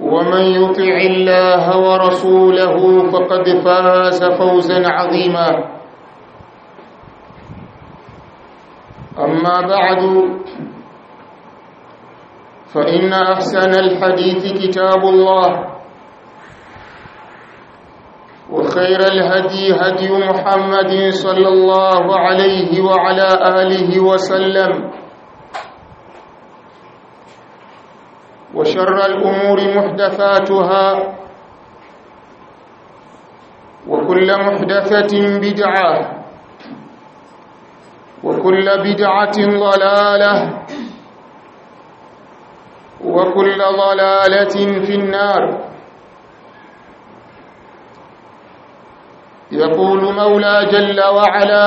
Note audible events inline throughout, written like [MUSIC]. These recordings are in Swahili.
ومن يطع الله ورسوله فقد فاز فوزا عظيما. أما بعد فإن أحسن الحديث كتاب الله وخير الهدي هدي محمد صلى الله عليه وعلى آله وسلم. وشر الأمور محدثاتها وكل محدثة بدعة وكل بدعة ضلالة وكل ضلالة في النار. يقول مولى جل وعلا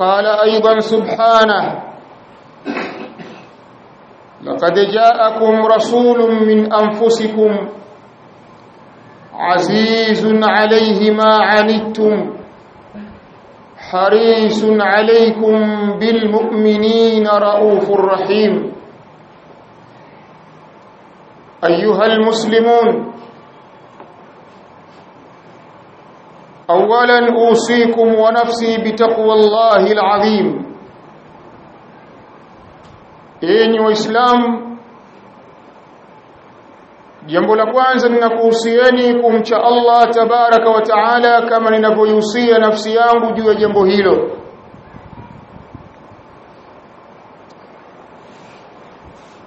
وقال أيضا سبحانه لقد جاءكم رسول من أنفسكم عزيز عليه ما عنتم حريص عليكم بالمؤمنين رؤوف رحيم. أيها المسلمون اولا اوصيكم ونفسي بتقوى الله العظيم enyi waislamu jambo la kwanza ninakuhusieni kumcha Allah tabaraka wa taala kama ninavyohusia nafsi yangu juu ya jambo hilo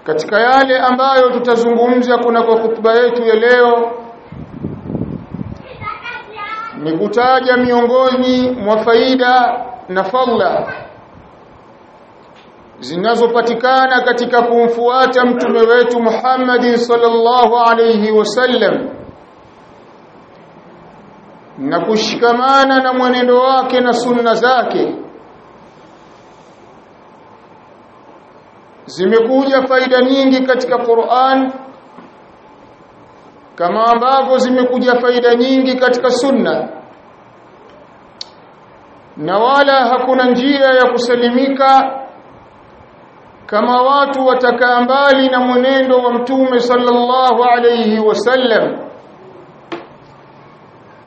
katika yale ambayo tutazungumza kuna kwa hutuba yetu ya leo ni kutaja miongoni mwa faida na fadla zinazopatikana katika kumfuata mtume wetu Muhammad sallallahu alayhi wasallam na kushikamana na mwenendo wake na sunna zake zimekuja faida nyingi katika Qur'an kama ambavyo zimekuja faida nyingi katika sunna na wala hakuna njia ya kusalimika kama watu watakaa mbali na mwenendo wa mtume sallallahu alayhi wasallam.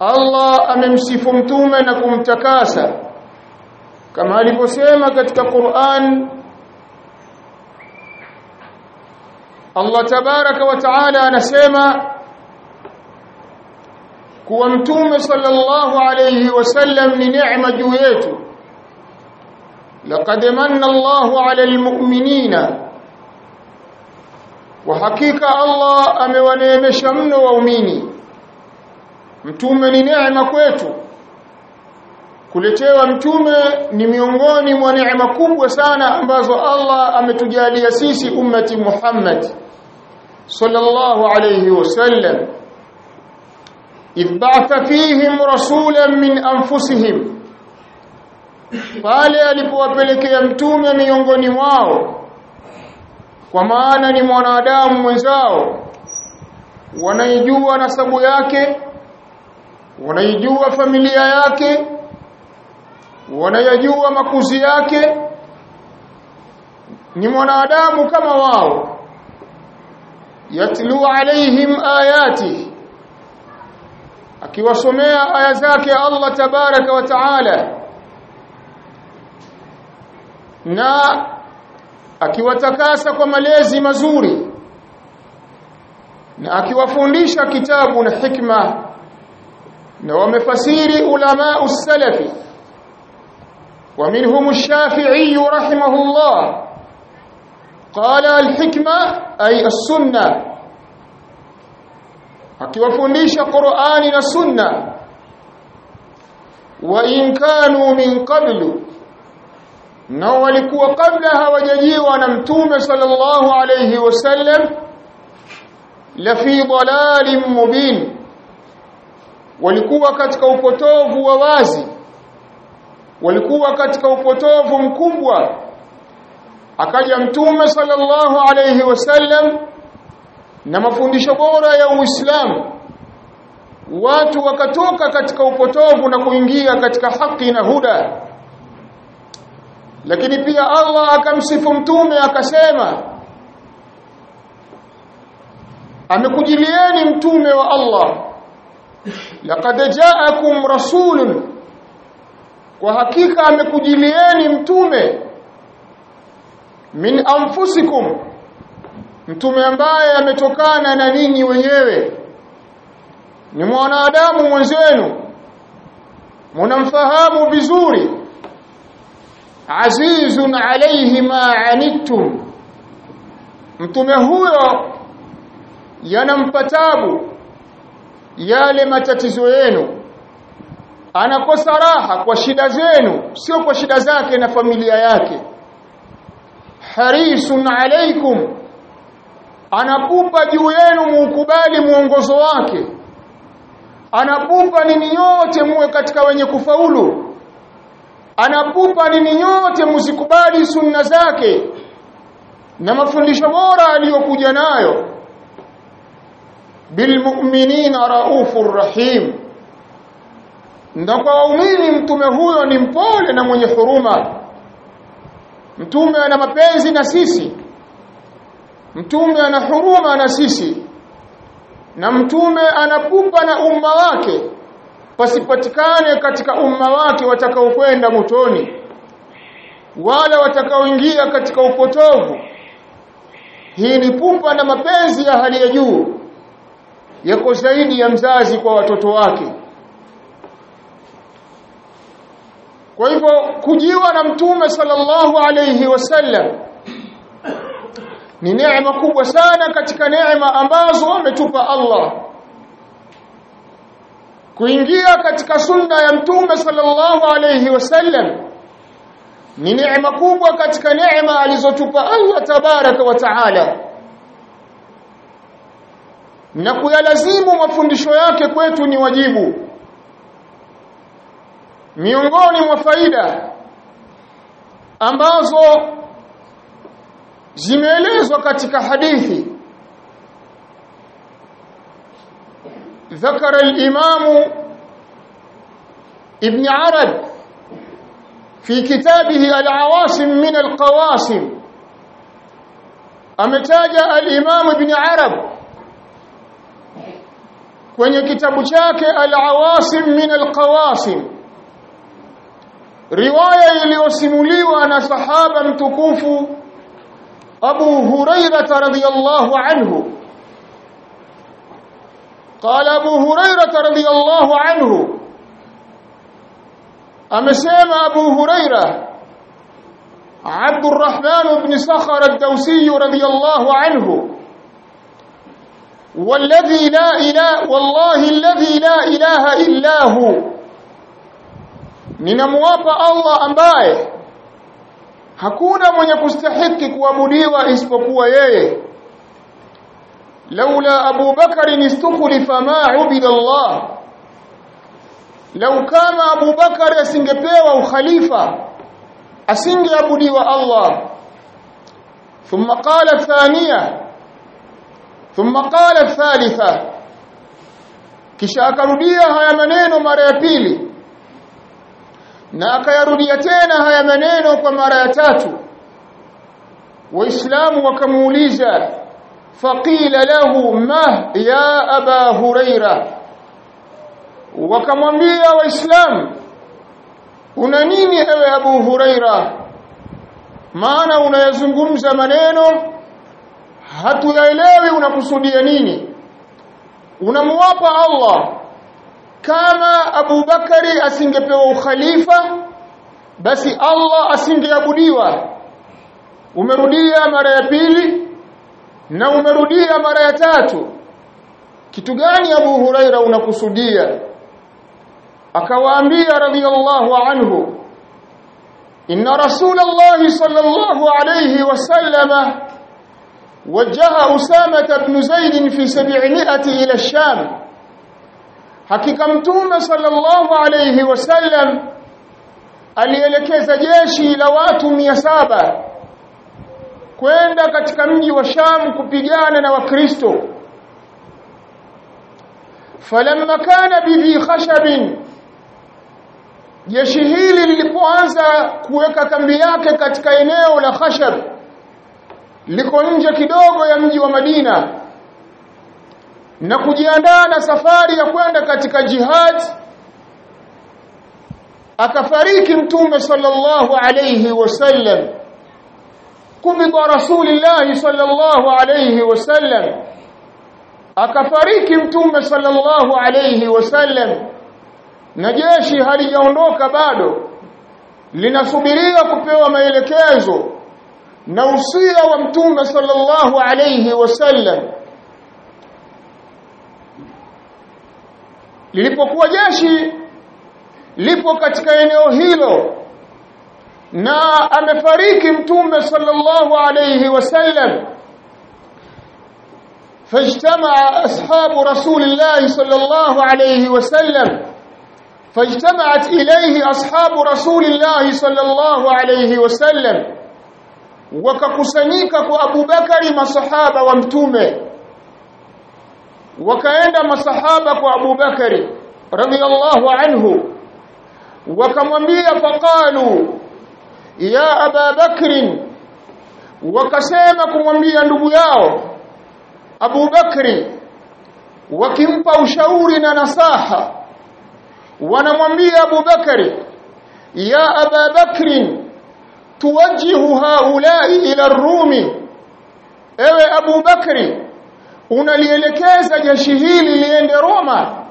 Allah amemsifu mtume na kumtakasa kama alivyosema katika Qur'an Allah tabaraka wa taala anasema kuwa mtume sallallahu alayhi wasallam ni neema juu yetu laqad manna Allahu ala almu'minina wa hakika Allah amewaneemesha mno waumini mtume ni neema kwetu kuletewa mtume ni miongoni mwa neema kubwa sana ambazo Allah ametujalia sisi ummati Muhammad sallallahu alayhi wasallam idh ba'atha fihim rasulan min anfusihim pale alipowapelekea mtume miongoni mwao kwa maana ni mwanadamu mwenzao wanaijua nasabu yake wanaijua familia yake wanayajua makuzi yake ni mwanadamu kama wao yatlu alaihim ayati akiwasomea aya zake Allah tabaraka wa taala na akiwatakasa kwa malezi mazuri na akiwafundisha kitabu na hikma na wamefasiri ulama usalafi ومنهم الشافعي رحمه الله قال الحكمة أي السنة akiwafundisha Qur'ani na Sunna. Wa in kanu min qablu na walikuwa kabla hawajajiwa na mtume sallallahu alayhi wasallam la fi dalalin mubin walikuwa katika upotovu wa wazi walikuwa katika upotovu mkubwa. Akaja mtume sallallahu alayhi wasallam na mafundisho bora ya Uislamu. Watu wakatoka katika upotovu na kuingia katika haki na huda. Lakini pia Allah akamsifu mtume akasema amekujilieni mtume wa Allah. Laqad ja'akum rasulun. Kwa hakika amekujilieni mtume. Min anfusikum mtume ambaye ametokana na ninyi wenyewe. Ni mwanadamu mwenzenu. Mnamfahamu vizuri. Azizun alayhi ma anittum. Mtume huyo yanampatabu yale matatizo yenu. Anakosa raha kwa shida zenu sio kwa shida zake na familia yake. Harisun alaikum anapupa juu yenu muukubali mwongozo wake. Anakupa nini yote muwe katika wenye kufaulu. Anakupa nini yote muzikubali sunna zake na mafundisho bora aliyokuja nayo. Bilmu'minina raufur rahim. Na kwa waumini mtume huyo ni mpole na mwenye huruma. Mtume ana mapenzi na sisi mtume ana huruma na sisi. Na mtume anapupa na umma wake. Pasipatikane katika umma wake watakaokwenda motoni. Wala watakaoingia katika upotovu. Hii ni pupa na mapenzi ya hali ya juu. Yako zaidi ya mzazi kwa watoto wake. Kwa hivyo kujiwa na mtume sallallahu alayhi wasallam ni neema kubwa sana katika neema ambazo ametupa Allah. Kuingia katika sunna ya mtume sallallahu alayhi wasallam ni neema kubwa katika neema alizotupa Allah tabaraka wa taala. Na kuyalazimu mafundisho yake kwetu ni wajibu. Miongoni mwa faida ambazo zimeelezwa katika hadithi ذكر الإمام ابن عرب في كتابه العواصم من القواسم ametaja al-Imam Ibn Arab kwenye kitabu chake al-Awasim min al-Qawasim riwaya iliyosimuliwa na sahaba mtukufu Abu Hurairah radhiyallahu anhu قال أبو هريرة رضي الله عنه. امسما أبو هريرة عبد الرحمن بن صخر الدوسي رضي الله عنه. والذي لا إله والله الذي لا إله إلا هو. ninamwapa Allah ambaye hakuna mwenye kustahiki kuabudiwa isipokuwa yeye لولا أبو بكر استخلف ما عبد الله لو كان أبو بكر asingepewa ukhalifa asingeabudiwa Allah ثم قال الثانية ثم قال الثالثة kisha akarudia haya maneno mara ya pili na akayarudia tena haya maneno kwa mara ya tatu waislamu wakamuuliza فقيل له ما يا أبا هريرة wakamwambia waislamu una nini ewe Abu Huraira maana unayazungumza maneno hatuyaelewi unakusudia nini unamwapa Allah kama Abu Bakari asingepewa ukhalifa basi Allah asingeabudiwa. Umerudia mara ya pili na umerudia mara ya tatu. Kitu gani Abu Huraira unakusudia? Akawaambia radhiyallahu anhu inna rasulullah sallallahu alayhi wasallam wajaha usama بن زيد fi 700 ila sham hakika mtume sallallahu alayhi wasallam alielekeza jeshi la watu 700 kwenda katika mji wa Sham kupigana na Wakristo. Falamma kana bidhi khashabin jeshi hili lilipoanza kuweka kambi yake katika eneo la khashab liko nje kidogo ya mji wa Madina na kujiandaa na safari ya kwenda katika jihad akafariki mtume sallallahu alayhi wasallam kubida rasulillahi sallallahu alayhi wasallam akafariki mtume sallallahu alayhi wasallam na jeshi halijaondoka bado. Linasubiria kupewa maelekezo. Na usia wa mtume sallallahu alayhi wasallam lilipokuwa jeshi lipo katika eneo hilo na amefariki mtume sallallahu alayhi wasallam فاجتمع أصحاب رسول الله صلى الله عليه وسلم فاجتمعت إليه أصحاب رسول الله صلى الله عليه وسلم kwa Abu Bakari masahaba wa mtume wakaenda masahaba kwa Abu Bakari radhiyallahu anhu wakamwambia faqalu ya Aba Bakri wakasema kumwambia ndugu yao Abu Bakri wakimpa ushauri na nasaha wanamwambia Abu Bakari ya Aba Bakri tuwajihu haulai ila Rumi ewe Abu Bakri unalielekeza jeshi hili liende Roma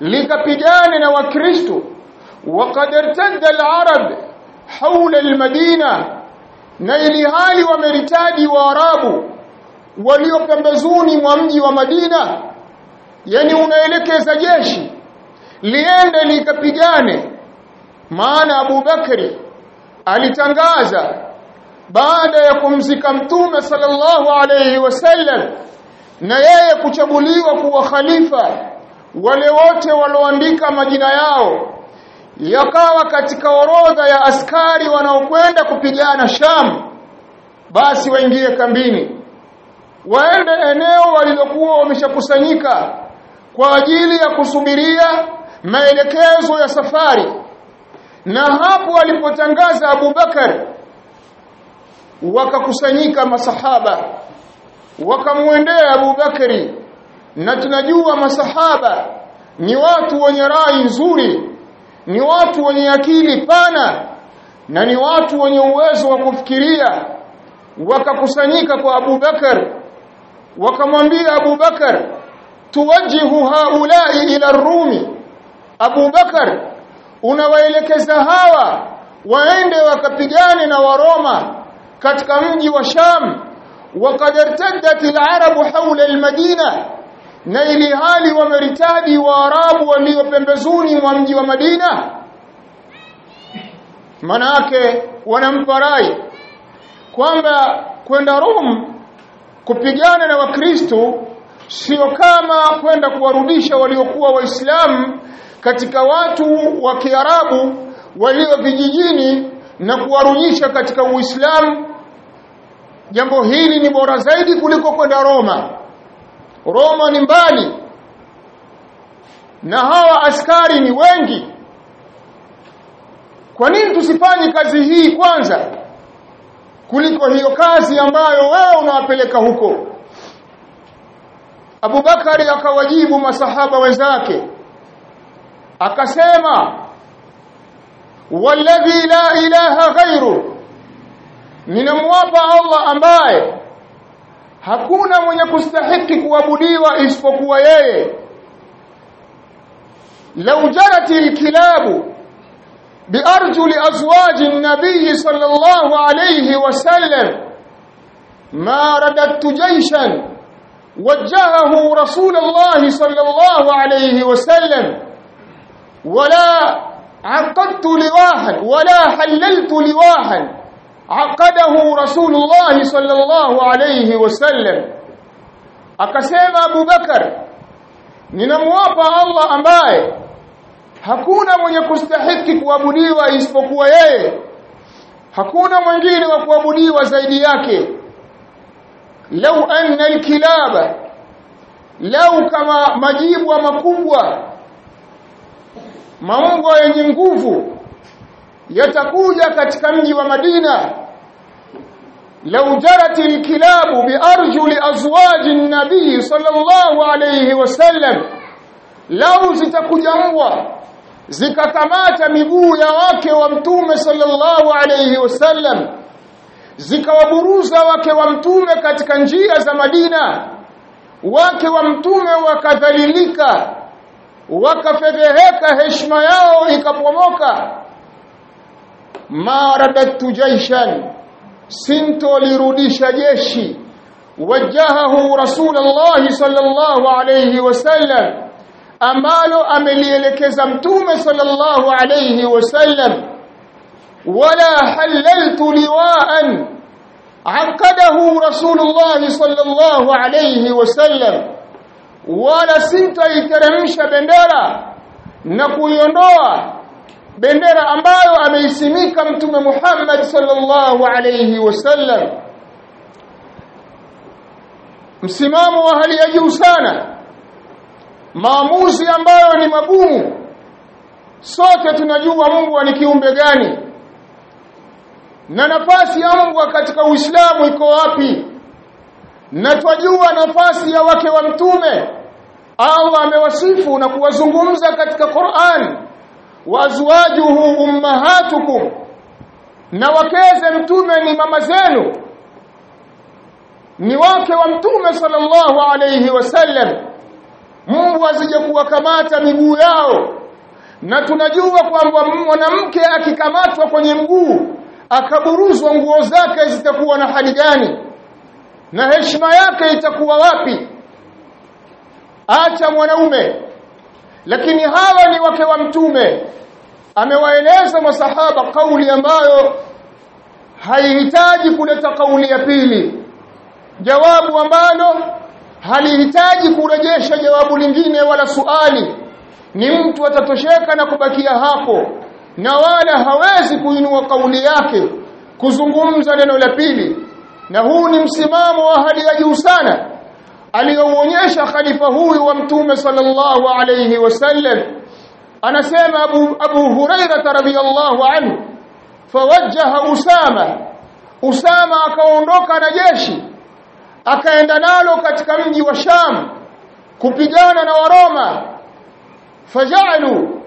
likapigane na Wakristo وقد ارتد العرب حول المدينة na ili hali wameritaji waarabu walio pembezoni mwa mji wa Madina yani unaelekeza jeshi liende likapigane maana Abu Bakri alitangaza baada ya kumzika mtume sallallahu alayhi wasallam na yeye kuchaguliwa kuwa khalifa wale wote walioandika majina yao yakawa katika orodha ya askari wanaokwenda kupigana Sham basi waingie kambini. Waende eneo walilokuwa wameshakusanyika kwa ajili ya kusubiria maelekezo ya safari. Na hapo alipotangaza Abu Bakar wakakusanyika masahaba wakamwendea Abu Bakari na tunajua masahaba ni watu wenye rai nzuri ni watu wenye akili pana na ni watu wenye uwezo wa kufikiria. Wakakusanyika kwa Abu Bakar wakamwambia Abu Bakar tuwajihu haulai ila Rumi. Abu Bakar unawaelekeza hawa waende wakapigane na Waroma katika mji wa Sham وقد ارتدت العرب حول المدينه na ili hali wameritadi waarabu walio pembezoni mwa mji wa Madina manake wanampa rai kwamba kwenda Rom kupigana na Wakristo sio kama kwenda kuwarudisha waliokuwa waislamu katika watu wa Kiarabu walio vijijini na kuwarudisha katika Uislamu jambo hili ni bora zaidi kuliko kwenda Roma. Roma ni mbali. Na hawa askari ni wengi. Kwa nini tusifanye kazi hii kwanza kuliko hiyo kazi ambayo wewe unawapeleka huko? Abubakari akawajibu masahaba wenzake. Akasema walladhi la ilaha ghairu ninamwapa Allah ambaye hakuna mwenye kustahiki kuabudiwa isipokuwa yeye. Law jarati alkilabu بأرجل أزواج النبي صلى الله عليه وسلم ما رددت جيشا وجهه رسول الله صلى الله عليه وسلم ولا عقدت لواحا ولا حللت لواحا aqadahu Rasulullah sallallahu alayhi wasallam akasema abubakar ninamwapa Allah ambaye hakuna mwenye kustahiki kuabudiwa isipokuwa yeye. Hakuna mwingine wa kuabudiwa zaidi yake. Lau anna alkilaba lau kama majibwa makubwa maungwa yenye nguvu yatakuja katika mji wa Madina. لو جرت الكلاب بأرجل أزواج النبي صلى الله عليه وسلم لو ستكو جموة زكاكمات مبو يواك وامتوم صلى الله عليه وسلم زكا وبروز واك وامتوم كتكنجية زمدينة واك وامتوم وكذلليك وكفبهك هشما يوئك بوموك ما ردت جيشاً. Sintolirudisha jeshi wajahahu rasulullah sallallahu alayhi wasallam ambalo amelielekeza mtume sallallahu alayhi wasallam wala halaltu liwaan aqadahu rasulullah sallallahu alayhi wasallam wala sintaiteremsha bendera na kuiondoa bendera ambayo ameisimika mtume Muhammad sallallahu alayhi wasallam. Msimamo wa hali ya juu sana. Maamuzi ambayo ni magumu. Sote tunajua Mungu ni kiumbe gani. Na nafasi ya Mungu katika Uislamu iko wapi? Na twajua nafasi ya wake wa mtume. Allah amewasifu na kuwazungumza katika Qur'an wazwajuhu ummahatukum. Na wakeze mtume ni mama zenu. Ni wake wa mtume sallallahu alayhi wasallam. Mbwa zije kuwakamata miguu yao. Na tunajua kwamba mwanamke akikamatwa kwenye mguu akaburuzwa nguo zake zitakuwa na hali gani? Na heshima yake itakuwa wapi? Acha mwanaume lakini hawa ni wake wa mtume. Amewaeleza masahaba kauli ambayo haihitaji kuleta kauli ya pili. Jawabu ambalo halihitaji kurejesha jawabu lingine wala suali. Ni mtu atatosheka na kubakia hapo na wala hawezi kuinua kauli yake kuzungumza neno la pili. Na huu ni msimamo wa hali ya juu sana aliyouonyesha khalifa huyu wa mtume sallallahu alayhi wasallam anasema abu abu hurairah radhiyallahu anhu fawajjaha usama usama akaondoka na jeshi akaenda nalo katika mji wa Sham kupigana na Waroma fajalu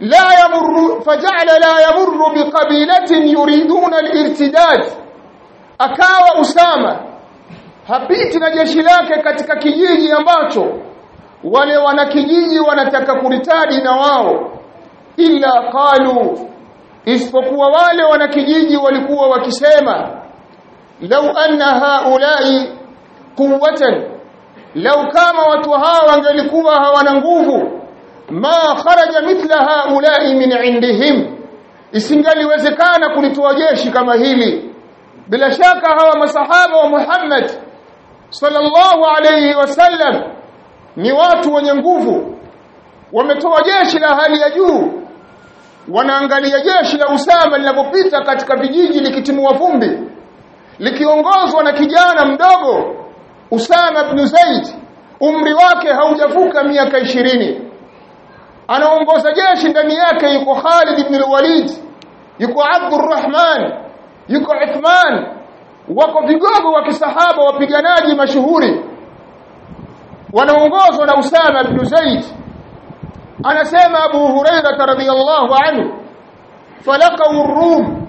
la yamurru faja'ala la yamurru biqabilatin yuriduna al-irtidad akawa Usama hapiti na jeshi lake katika kijiji ambacho wale wanakijiji wanataka kuritadi na wao. Illa qalu isipokuwa wale wana kijiji walikuwa wakisema lau anna haulai quwwatan lau kama watu hawa wangelikuwa hawana nguvu ma kharaja mithla haulai min indihim. Isingaliwezekana kulitoa jeshi kama hili. Bila shaka hawa masahaba wa Muhammad sallallahu alayhi wasallam ni watu wenye nguvu. Wametoa jeshi la hali ya juu. Wanaangalia jeshi la Usama linapopita katika vijiji likitimua vumbi. Likiongozwa na kijana mdogo Usama ibn Zaid umri wake haujavuka miaka ishirini. Anaongoza jeshi ndani yake yuko Khalid ibn al-Walid yuko Abdurrahman yuko Uthman wako vigogo wa kisahaba wapiganaji mashuhuri. Wanaongozwa na Usama ibn Zaid anasema Abu Hurairah radhiyallahu anhu falaqaw ar-rum.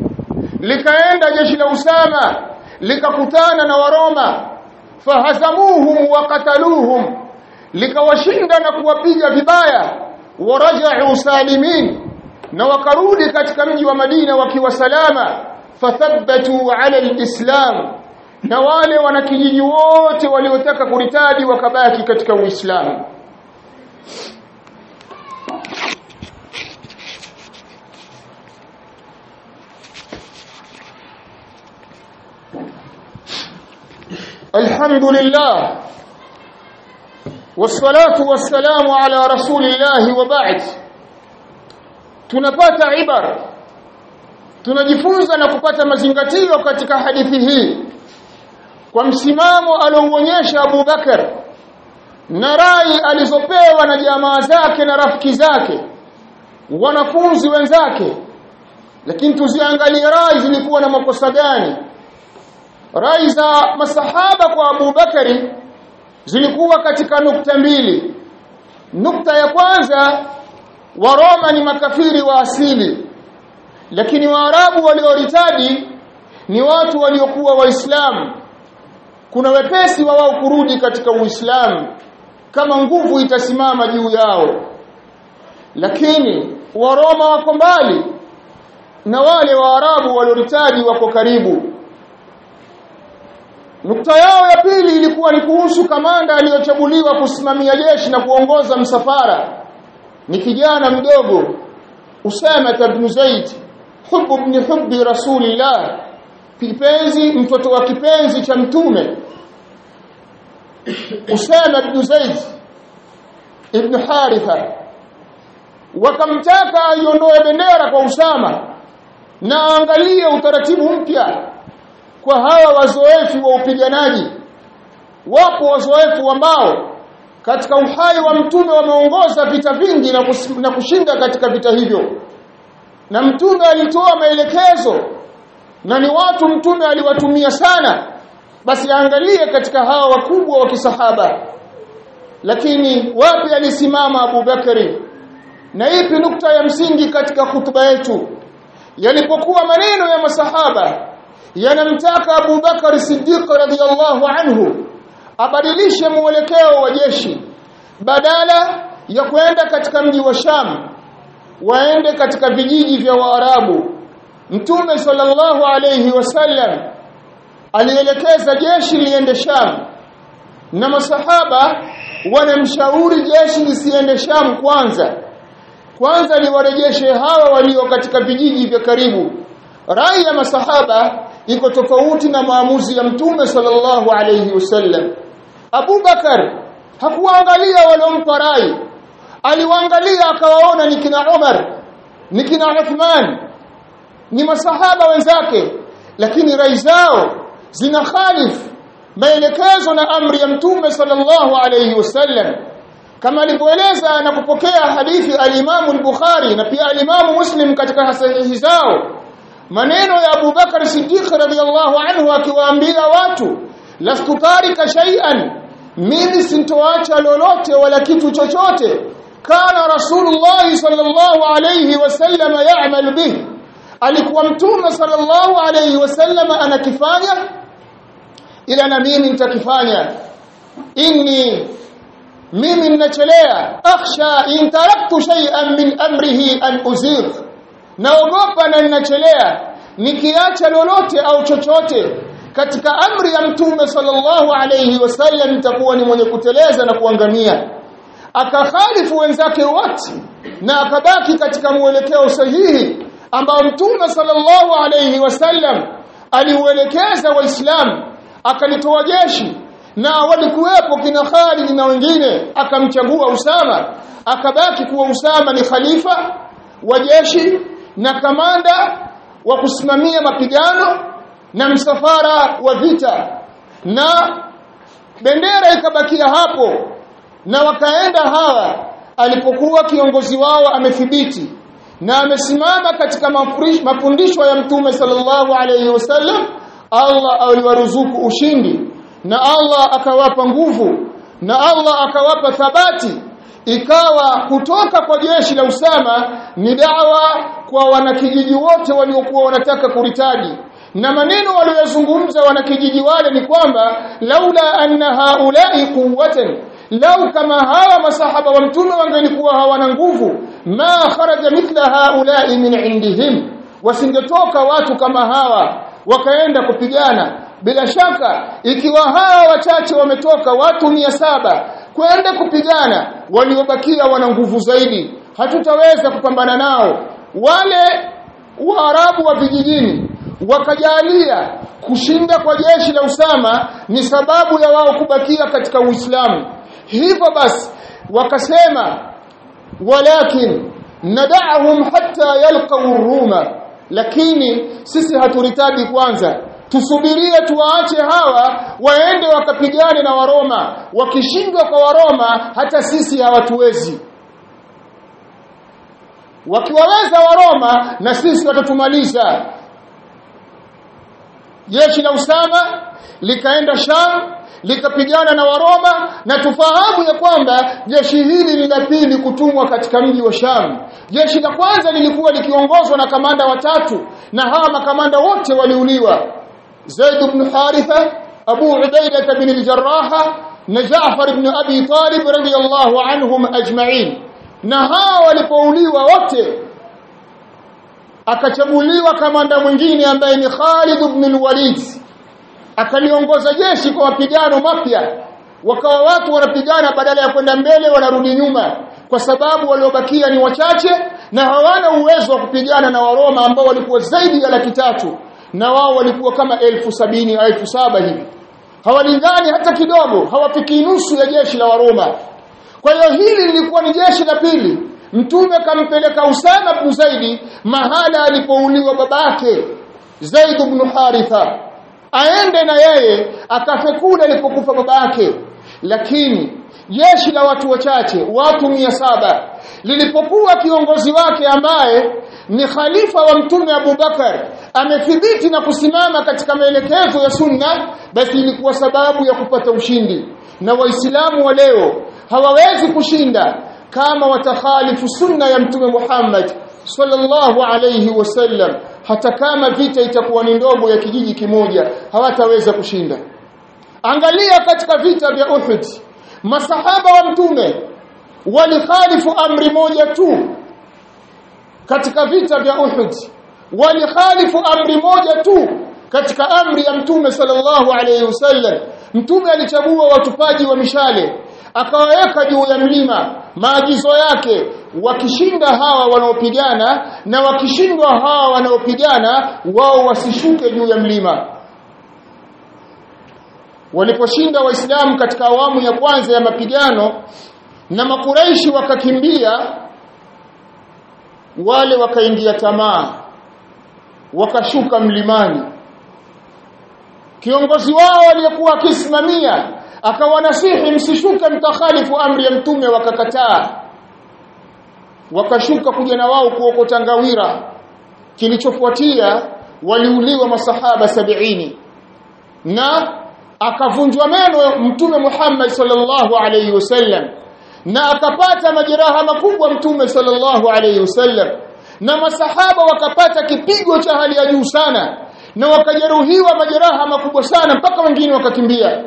Likaenda jeshi la Usama likakutana na Waroma. Fahazamuhum wa qataluhum. Likawashinda na kuwapiga vibaya. Waraja'u salimin. Na wakarudi katika mji wa Madina wakiwa salama fathabbatu ala alislam na wale wanakijiji wote waliotaka kuritadi wakabaki katika uislamu الحمد لله والصلاة والسلام على رسول الله وبعد tunapata ibara tunajifunza na kupata mazingatio katika hadithi hii. Kwa msimamo aliouonyesha Abu Bakar na rai alizopewa na jamaa zake na rafiki zake wanafunzi wenzake lakini tuziangalie rai zilikuwa na makosa gani. Rai za masahaba kwa Abu Bakari zilikuwa katika nukta mbili. Nukta ya kwanza waroma ni makafiri wa asili lakini waarabu walioritadi ni watu waliokuwa waislamu. Kuna wepesi wa wao kurudi katika uislamu kama nguvu itasimama juu yao. Lakini waroma wako mbali na wale waarabu walioritadi wako karibu. Nukta yao ya pili ilikuwa ni kuhusu kamanda aliyochaguliwa kusimamia jeshi na kuongoza msafara. Ni kijana mdogo Usama ibn Zaid, hubbu ibn hubbi Rasulillah, kipenzi mtoto wa kipenzi cha mtume. [COUGHS] Usama ibn Zaid ibn Haritha. Wakamtaka aiondoe bendera kwa Usama na angalie utaratibu mpya kwa hawa wazoefu wa upiganaji. Wapo wazoefu ambao katika uhai wa mtume wameongoza vita vingi na kushinda katika vita hivyo na mtume alitoa maelekezo. Na ni watu mtume aliwatumia sana. Basi angalie katika hawa wakubwa wa kisahaba. Lakini wapi alisimama Abu Bakari? Na ipi nukta ya msingi katika hutuba yetu? Yalipokuwa maneno ya masahaba yanamtaka Abu Bakar Siddiq radhiyallahu anhu abadilishe mwelekeo wa jeshi badala ya kwenda katika mji wa Sham waende katika vijiji vya Waarabu. Mtume sallallahu alayhi wasallam alielekeza jeshi liende Sham. Na masahaba wanamshauri jeshi lisiende Sham kwanza. Kwanza liwarejeshe hawa walio katika vijiji vya karibu. Rai ya masahaba iko tofauti na maamuzi ya mtume sallallahu alayhi wasallam. Abu Bakar hakuangalia waliompa rai aliwaangalia akawaona ni kina Umar ni kina Uthman ni masahaba wenzake lakini rai zao zina khalif maelekezo na amri ya mtume sallallahu alayhi wasallam. Kama alivyoeleza na kupokea hadithi al-Imam al-Bukhari na pia al-Imam Muslim katika sahihi zao maneno ya Abu Bakar Siddiq radhiyallahu anhu akiwaambia watu lastutarika shay'an mimi sintoacha lolote wala kitu chochote كان رسول الله صلى الله عليه وسلم يعمل به. عليكم متوم صلى الله عليه وسلم أنا كفانيا إلى أنا مين أنت كفانيا إني مين نتلايا أخشى إن تركت شيئا من أمره أن أزيغ. نوغوبا نتلايا نكيات لولوتي أو تشوتي كتك أمر يمتوم صلى الله عليه وسلم تكون من يكتلازا نكون جميعا akakhalifu wenzake wote na akabaki katika mwelekeo sahihi ambao mtume sallallahu alayhi wasallam aliuelekeza waislamu akalitoa jeshi na walikuwepo kina Khalid na wengine akamchagua Usama akabaki kuwa Usama ni khalifa wa jeshi na kamanda wa kusimamia mapigano na msafara wa vita. Na bendera ikabakia hapo na wakaenda hawa alipokuwa kiongozi wao amethibiti na amesimama katika mafundisho ya mtume sallallahu alayhi wasallam Allah aliwaruzuku ushindi na Allah akawapa nguvu na Allah akawapa thabati. Ikawa kutoka kwa jeshi la Usama ni dawa kwa wanakijiji wote waliokuwa wanataka kuritaji na maneno waliyozungumza wanakijiji wale ni kwamba laula anna haulai quwwatan lau kama hawa masahaba wa mtume wangelikuwa hawana nguvu ma kharaja mithla haulai min indihim. Wasingetoka watu kama hawa wakaenda kupigana. Bila shaka ikiwa hawa wachache wametoka watu saba kwenda kupigana waliobakia wana nguvu zaidi. Hatutaweza kupambana nao. Wale waarabu wa vijijini wakajalia kushinda kwa jeshi la Usama ni sababu ya wao kubakia katika Uislamu hivyo basi wakasema walakin nadaahum hatta yalqaw ruma lakini sisi haturitaji kwanza. Tusubirie tuwaache hawa waende wakapigane na waroma. Wakishindwa kwa waroma hata sisi hawatuwezi. Wakiwaweza waroma na sisi watatumaliza. Jeshi la Usama likaenda Sham likapigana na Waroma na tufahamu ya kwamba jeshi hili ni la pili kutumwa katika mji wa Sham. Jeshi la kwanza lilikuwa likiongozwa na kamanda watatu na hawa makamanda wote waliuliwa. Zaid ibn Haritha, Abu Ubaida ibn al-Jarrah na jafar ibn Abi Talib radiyallahu anhum ajma'in. Na hawa walipouliwa wote akachaguliwa kamanda mwingine ambaye ni Khalid ibn al-Walid akaliongoza jeshi kwa mapigano mapya. Wakawa watu wanapigana badala ya kwenda mbele wanarudi nyuma. Kwa sababu waliobakia ni wachache na hawana uwezo wa kupigana na Waroma ambao walikuwa zaidi ya laki tatu. Na wao walikuwa kama elfu sabini au elfu saba hivi. Hawalingani hata kidogo hawafiki nusu ya jeshi la Waroma. Kwa hiyo hili lilikuwa ni jeshi la pili. Mtume kampeleka Usama ibn Zaidi mahala alipouliwa babake Zaid ibn Haritha aende na yeye akafe kule alipokufa baba yake. Lakini jeshi la watu wachache watu mia saba lilipokuwa kiongozi wake ambaye ni khalifa wa mtume Abubakar amethibiti na kusimama katika maelekezo ya sunna basi ilikuwa sababu ya kupata ushindi. Na waislamu wa leo hawawezi kushinda kama watakhalifu sunna ya mtume Muhammad sallallahu alayhi wasallam hata kama vita itakuwa ni ndogo ya kijiji kimoja hawataweza kushinda. Angalia katika vita vya Uhud masahaba wa mtume walikhalifu amri moja tu. Katika vita vya Uhud walikhalifu amri moja tu katika amri ya mtume sallallahu alayhi wasallam mtume alichagua watupaji wa mishale akawaweka juu ya mlima maagizo yake. Wakishinda hawa wanaopigana na wakishindwa hawa wanaopigana wao wasishuke juu ya mlima. Waliposhinda waislamu katika awamu ya kwanza ya mapigano na makuraishi wakakimbia wale wakaingia tamaa wakashuka mlimani. Kiongozi wao aliyekuwa akisimamia akawanasihi msishuke mtakhalifu amri ya mtume wakakataa. Wakashuka kuja na wao kuokota ngawira. Kilichofuatia waliuliwa masahaba sabiini. Na akavunjwa meno mtume Muhammad sallallahu alayhi wasallam. Na akapata majeraha makubwa mtume sallallahu alayhi wasallam. Na masahaba wakapata kipigo cha hali ya juu sana. Na wakajeruhiwa majeraha makubwa sana mpaka wengine wakakimbia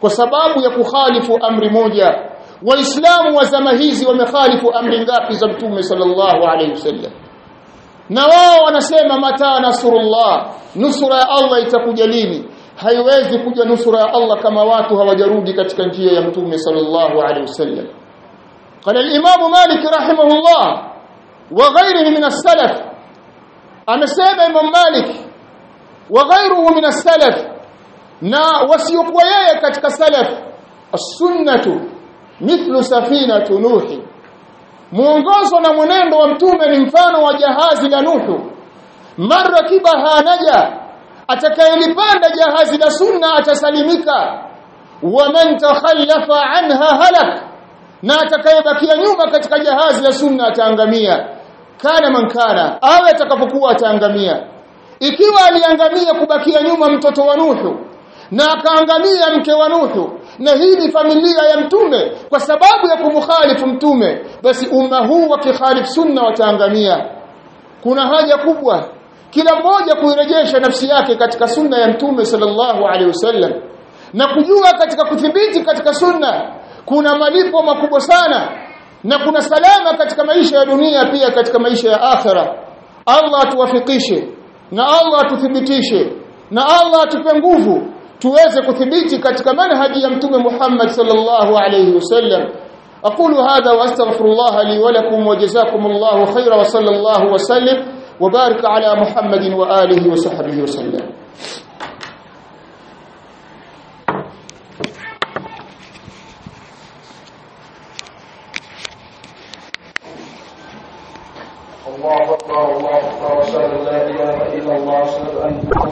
kwa sababu ya kukhalifu amri moja waislamu wa zama hizi wamekhalifu amri ngapi za mtume sallallahu alayhi wasallam na wao wanasema mata nasrullah nusura ya Allah itakuja lini haiwezi kuja nusura ya Allah kama watu hawajarudi katika njia ya mtume sallallahu alayhi wasallam قال الامام مالك رحمه الله وغيره من السلف amesema imam malik وغيره من السلف na wasiokuwa yeye katika salaf. As-sunnatu mithlu safinatu nuhi. Muongozo na mwenendo wa mtume ni mfano wa jahazi la nuhu. Marra kibaha naja atakayelipanda jahazi la sunna atasalimika. Wa man takhallafa anha halak na atakayebakia nyuma katika jahazi la sunna ataangamia. Kana man kana awe atakapokuwa ataangamia. Ikiwa aliangamia kubakia nyuma mtoto wa Nuhu na akaangalia mke wa Nuhu. Na hii ni familia ya mtume kwa sababu ya kumkhalifu mtume. Basi umma huu wakikhalifu sunna wataangamia. Kuna haja kubwa kila mmoja kuirejesha nafsi yake katika sunna ya mtume sallallahu alaihi wasallam. Na kujua katika kudhibiti katika sunna kuna malipo makubwa sana na kuna salama katika maisha ya dunia pia katika maisha ya akhera. Allah atuwafikishe na Allah atuthibitishe na Allah atupe nguvu tuweze kuthibiti katika manhaji ya mtume Muhammad sallallahu alayhi wasallam. أقول هذا وأستغفر الله لي ولكم وجزاكم الله خيرا وصلى الله وسلم وبارك على محمد وآله وصحبه وسلم الله أكبر الله أكبر أشهد أن لا إله إلا الله أشهد أن